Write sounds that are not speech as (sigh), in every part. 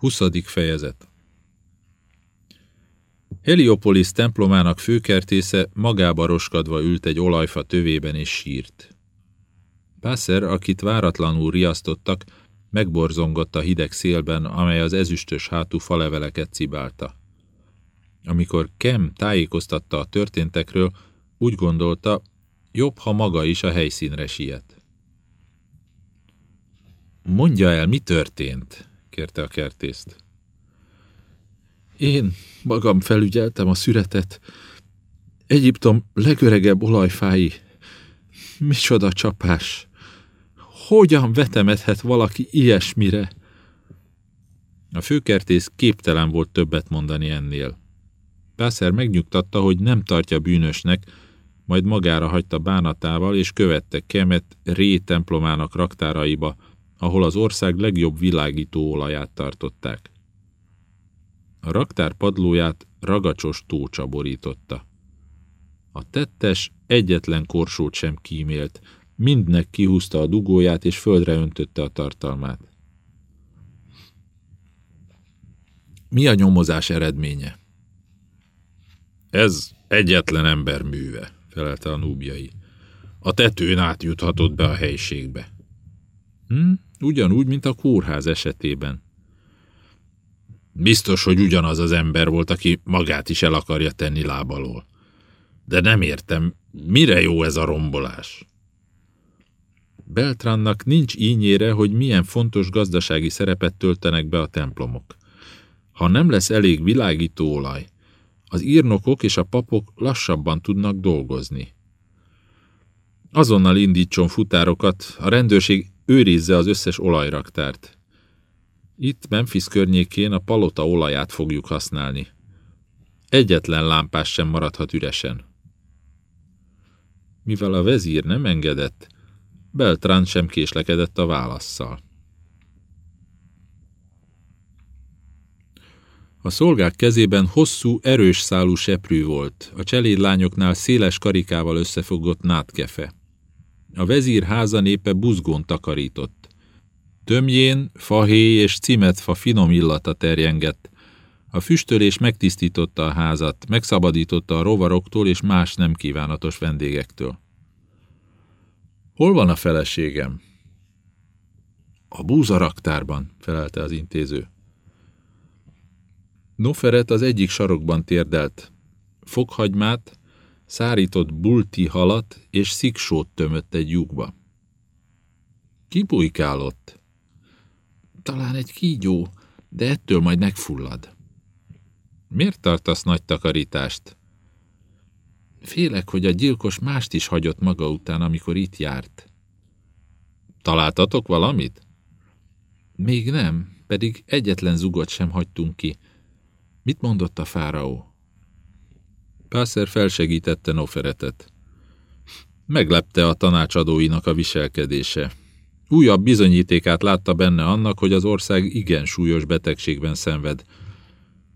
20. fejezet Heliopolis templomának főkertésze magába roskadva ült egy olajfa tövében és sírt. Pászer, akit váratlanul riasztottak, megborzongott a hideg szélben, amely az ezüstös hátú faleveleket cibálta. Amikor Kem tájékoztatta a történtekről, úgy gondolta, jobb, ha maga is a helyszínre siet. Mondja el, mi történt? Kérte a kertészt. Én magam felügyeltem a szüretet. Egyiptom legöregebb olajfái. Micsoda csapás! Hogyan vetemedhet valaki ilyesmire? A főkertész képtelen volt többet mondani ennél. Pászer megnyugtatta, hogy nem tartja bűnösnek, majd magára hagyta bánatával, és követte Kemet Ré templomának raktáraiba, ahol az ország legjobb világító olaját tartották. A raktár padlóját ragacsos tócsa borította. A tettes egyetlen korsót sem kímélt, mindnek kihúzta a dugóját és földre öntötte a tartalmát. Mi a nyomozás eredménye? Ez egyetlen ember műve, felelte a núbjai. A tetőn átjuthatott be a helységbe. Hm? Ugyanúgy, mint a kórház esetében. Biztos, hogy ugyanaz az ember volt, aki magát is el akarja tenni lábalól. De nem értem, mire jó ez a rombolás? Beltrannak nincs ínyére, hogy milyen fontos gazdasági szerepet töltenek be a templomok. Ha nem lesz elég világító olaj, az írnokok és a papok lassabban tudnak dolgozni. Azonnal indítson futárokat, a rendőrség őrizze az összes olajraktárt. Itt Memphis környékén a palota olaját fogjuk használni. Egyetlen lámpás sem maradhat üresen. Mivel a vezír nem engedett, Beltrán sem késlekedett a válaszszal. A szolgák kezében hosszú, erős szálú seprű volt, a cselédlányoknál széles karikával összefogott nátkefe. A vezír háza népe buzgón takarított. Tömjén, fahéj és cimetfa finom illata terjengett. A füstölés megtisztította a házat, megszabadította a rovaroktól és más nem kívánatos vendégektől. Hol van a feleségem? A búzaraktárban, felelte az intéző. Noferet az egyik sarokban térdelt. Fokhagymát, szárított bulti halat és sziksót tömött egy lyukba. Ki bujkálott? Talán egy kígyó, de ettől majd megfullad. Miért tartasz nagy takarítást? Félek, hogy a gyilkos mást is hagyott maga után, amikor itt járt. Találtatok valamit? Még nem, pedig egyetlen zugot sem hagytunk ki. Mit mondott a fáraó? Pászer felsegítette Noferetet. Meglepte a tanácsadóinak a viselkedése. Újabb bizonyítékát látta benne annak, hogy az ország igen súlyos betegségben szenved.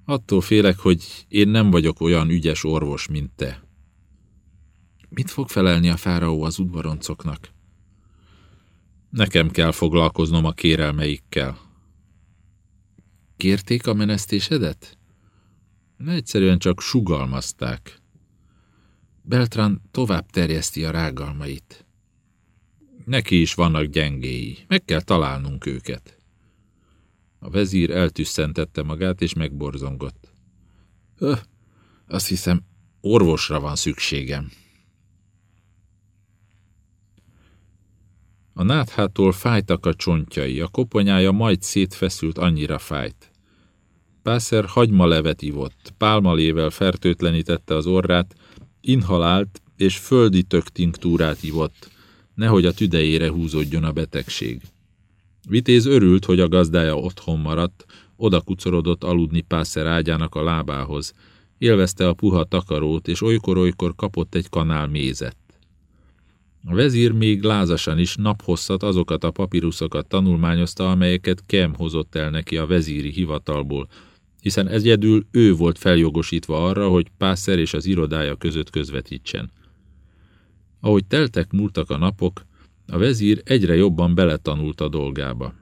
Attól félek, hogy én nem vagyok olyan ügyes orvos, mint te. Mit fog felelni a fáraó az udvaroncoknak? Nekem kell foglalkoznom a kérelmeikkel. Kérték a menesztésedet? Egyszerűen csak sugalmazták. Beltran tovább terjeszti a rágalmait. Neki is vannak gyengéi, meg kell találnunk őket. A vezír eltüsszentette magát, és megborzongott. Öh, azt hiszem, orvosra van szükségem. A náthától fájtak a csontjai, a koponyája majd szétfeszült, annyira fájt. Pászer hagymalevet ivott, pálmalével fertőtlenítette az orrát, inhalált és földi töktinktúrát ivott, nehogy a tüdejére húzódjon a betegség. Vitéz örült, hogy a gazdája otthon maradt, oda kucorodott aludni Pászer ágyának a lábához, élvezte a puha takarót, és olykor-olykor kapott egy kanál mézet. A vezír még lázasan is naphosszat azokat a papíruszokat tanulmányozta, amelyeket Kem hozott el neki a vezíri hivatalból, hiszen egyedül ő volt feljogosítva arra, hogy Pászer és az irodája között közvetítsen. Ahogy teltek múltak a napok, a vezír egyre jobban beletanult a dolgába.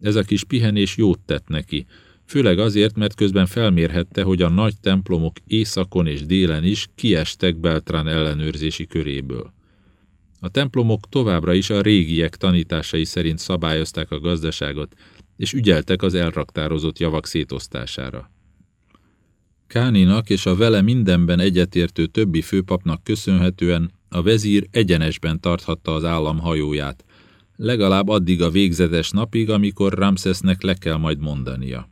Ez a kis pihenés jót tett neki, főleg azért, mert közben felmérhette, hogy a nagy templomok északon és délen is kiestek Beltrán ellenőrzési köréből. A templomok továbbra is a régiek tanításai szerint szabályozták a gazdaságot, és ügyeltek az elraktározott javak szétosztására. Káninak és a vele mindenben egyetértő többi főpapnak köszönhetően a vezír egyenesben tarthatta az állam hajóját, legalább addig a végzetes napig, amikor Ramszesznek le kell majd mondania.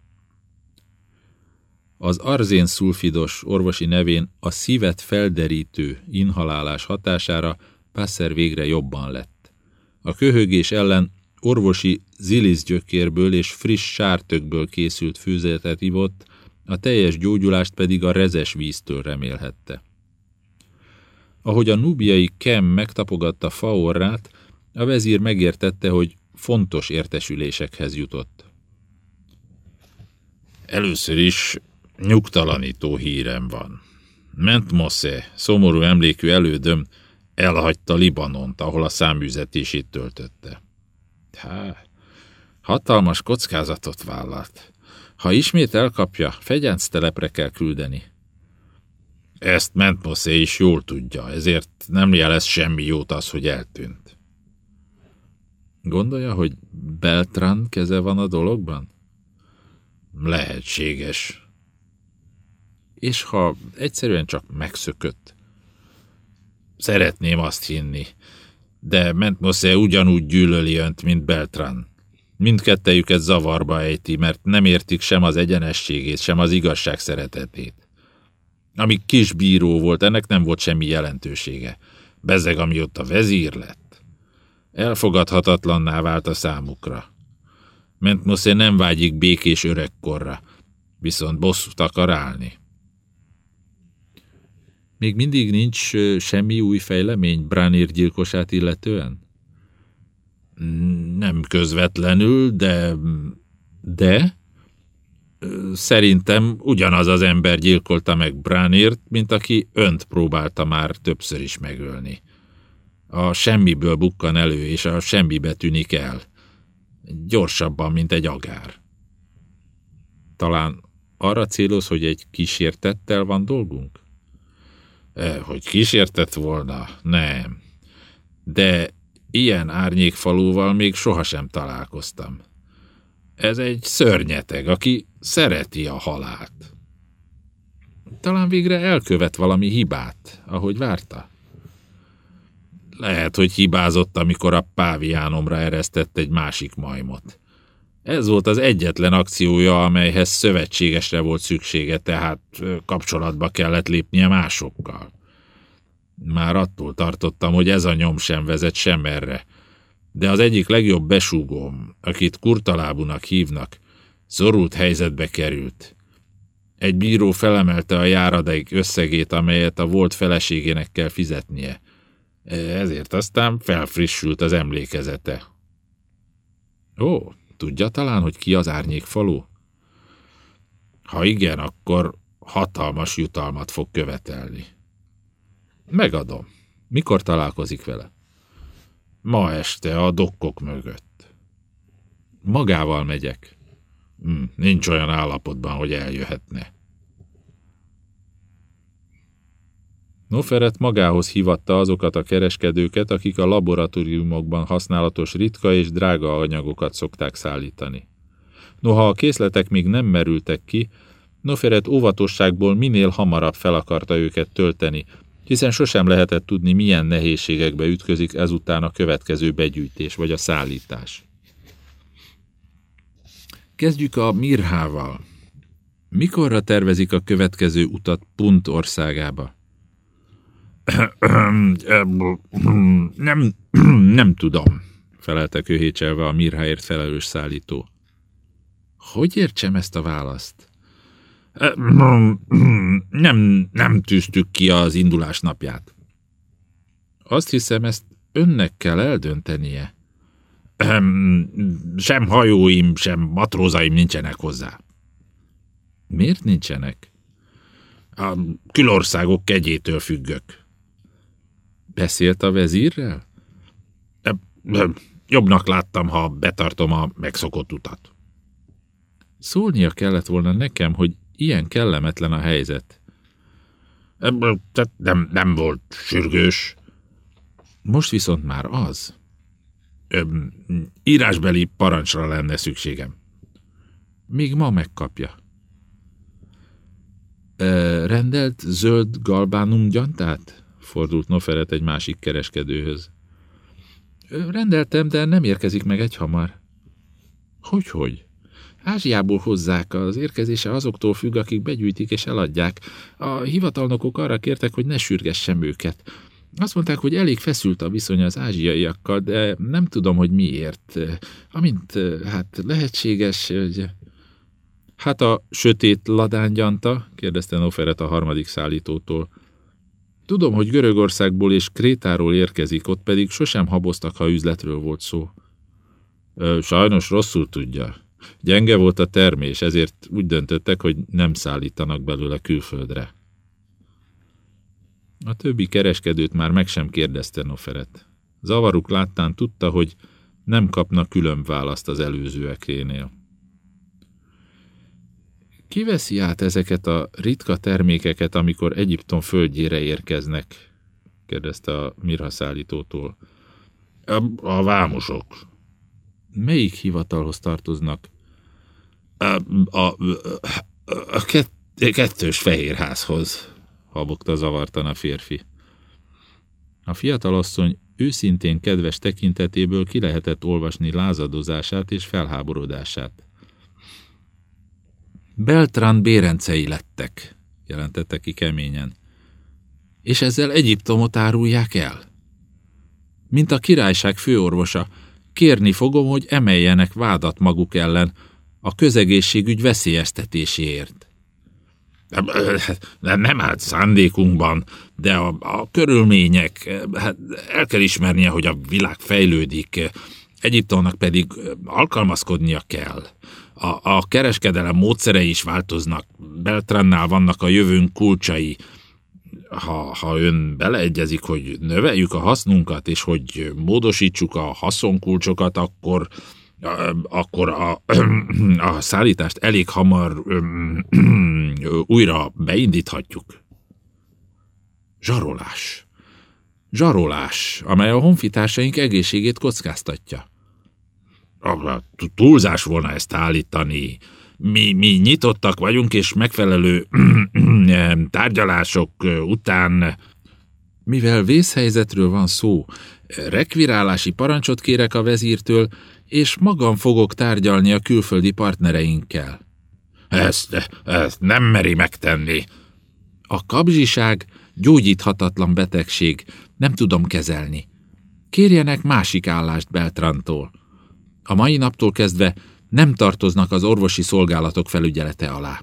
Az arzén szulfidos orvosi nevén a szívet felderítő inhalálás hatására Passer végre jobban lett. A köhögés ellen orvosi ziliszgyökérből és friss sártökből készült főzetet ivott, a teljes gyógyulást pedig a rezes víztől remélhette. Ahogy a nubiai Kem megtapogatta faorrát, a vezír megértette, hogy fontos értesülésekhez jutott. Először is nyugtalanító hírem van. Mentmosze, szomorú emlékű elődöm, elhagyta Libanont, ahol a száműzetését töltötte. Há, hatalmas kockázatot vállalt. Ha ismét elkapja, fegyenc telepre kell küldeni. Ezt Mentmoszé is jól tudja, ezért nem jelez semmi jót az, hogy eltűnt. Gondolja, hogy Beltran keze van a dologban? Lehetséges. És ha egyszerűen csak megszökött? Szeretném azt hinni, de Mentmosze ugyanúgy gyűlöli önt, mint Beltran. Mindkettejüket zavarba ejti, mert nem értik sem az egyenességét, sem az igazság szeretetét. Amíg kis bíró volt, ennek nem volt semmi jelentősége. Bezeg, amióta vezír lett. Elfogadhatatlanná vált a számukra. Mentmosze nem vágyik békés öregkorra, viszont bosszút akar állni. Még mindig nincs semmi új fejlemény Branir gyilkosát illetően? Nem közvetlenül, de... De? Szerintem ugyanaz az ember gyilkolta meg Branirt, mint aki önt próbálta már többször is megölni. A semmiből bukkan elő, és a semmibe tűnik el. Gyorsabban, mint egy agár. Talán arra céloz, hogy egy kísértettel van dolgunk? Hogy kísértett volna? Nem. De ilyen árnyékfalúval még sohasem találkoztam. Ez egy szörnyeteg, aki szereti a halált. Talán végre elkövet valami hibát, ahogy várta. Lehet, hogy hibázott, amikor a páviánomra eresztett egy másik majmot. Ez volt az egyetlen akciója, amelyhez szövetségesre volt szüksége, tehát kapcsolatba kellett lépnie másokkal. Már attól tartottam, hogy ez a nyom sem vezet sem erre. De az egyik legjobb besúgóm, akit kurtalábunak hívnak, szorult helyzetbe került. Egy bíró felemelte a járadék összegét, amelyet a volt feleségének kell fizetnie. Ezért aztán felfrissült az emlékezete. Ó, Tudja talán, hogy ki az árnyék falu? Ha igen, akkor hatalmas jutalmat fog követelni. Megadom. Mikor találkozik vele? Ma este a dokkok mögött. Magával megyek. Hm, nincs olyan állapotban, hogy eljöhetne. Noferet magához hívatta azokat a kereskedőket, akik a laboratóriumokban használatos ritka és drága anyagokat szokták szállítani. Noha a készletek még nem merültek ki, Noferet óvatosságból minél hamarabb fel akarta őket tölteni, hiszen sosem lehetett tudni, milyen nehézségekbe ütközik ezután a következő begyűjtés vagy a szállítás. Kezdjük a Mirhával. Mikorra tervezik a következő utat Punt országába? (coughs) Nem, (coughs) nem tudom, felelte köhécselve a Mirháért felelős szállító. Hogy értsem ezt a választ? (coughs) Nem, nem tűztük ki az indulás napját. Azt hiszem, ezt önnek kell eldöntenie. Sem hajóim, sem matrózaim nincsenek hozzá. Miért nincsenek? A külországok kegyétől függök. Beszélt a vezírrel? Jobbnak láttam, ha betartom a megszokott utat. Szólnia kellett volna nekem, hogy ilyen kellemetlen a helyzet. Tehát nem, nem volt sürgős. Most viszont már az. Öm, írásbeli parancsra lenne szükségem. Még ma megkapja. E, rendelt zöld galbánum gyantát? Fordult Noferet egy másik kereskedőhöz. Rendeltem, de nem érkezik meg egy hamar. Hogy-hogy? Ázsiából hozzák, az érkezése azoktól függ, akik begyűjtik és eladják. A hivatalnokok arra kértek, hogy ne sürgessem őket. Azt mondták, hogy elég feszült a viszony az ázsiaiakkal, de nem tudom, hogy miért. Amint hát lehetséges, hogy... Hát a sötét ladángyanta? kérdezte Noferet a harmadik szállítótól. Tudom, hogy Görögországból és Krétáról érkezik, ott pedig sosem haboztak, ha üzletről volt szó. Sajnos rosszul tudja. Gyenge volt a termés, ezért úgy döntöttek, hogy nem szállítanak belőle külföldre. A többi kereskedőt már meg sem kérdezte Noferet. Zavaruk láttán tudta, hogy nem kapna külön választ az előzőekénél. Ki veszi át ezeket a ritka termékeket, amikor Egyiptom földjére érkeznek? kérdezte a mirha szállítótól. A, a vámosok. Melyik hivatalhoz tartoznak? A, a, a kett, kettős fehérházhoz, habogta zavartan a férfi. A fiatalasszony őszintén kedves tekintetéből ki lehetett olvasni lázadozását és felháborodását. Beltrán bérencei lettek, jelentette ki keményen. És ezzel Egyiptomot árulják el? Mint a királyság főorvosa, kérni fogom, hogy emeljenek vádat maguk ellen a közegészségügy veszélyeztetéséért. Nem, nem állt szándékunkban, de a, a körülmények, hát el kell ismernie, hogy a világ fejlődik, Egyiptomnak pedig alkalmazkodnia kell. A, a kereskedelem módszerei is változnak. Beltrannál vannak a jövőnk kulcsai. Ha, ha ön beleegyezik, hogy növeljük a hasznunkat, és hogy módosítsuk a haszonkulcsokat, akkor akkor a, a szállítást elég hamar újra beindíthatjuk. Zsarolás. Zsarolás, amely a honfitársaink egészségét kockáztatja. Túlzás volna ezt állítani. Mi, mi nyitottak vagyunk, és megfelelő (clears throat) tárgyalások után... Mivel vészhelyzetről van szó, rekvirálási parancsot kérek a vezírtől, és magam fogok tárgyalni a külföldi partnereinkkel. Ezt, ezt nem meri megtenni. A kabzsiság gyógyíthatatlan betegség, nem tudom kezelni. Kérjenek másik állást Beltrantól. A mai naptól kezdve nem tartoznak az orvosi szolgálatok felügyelete alá.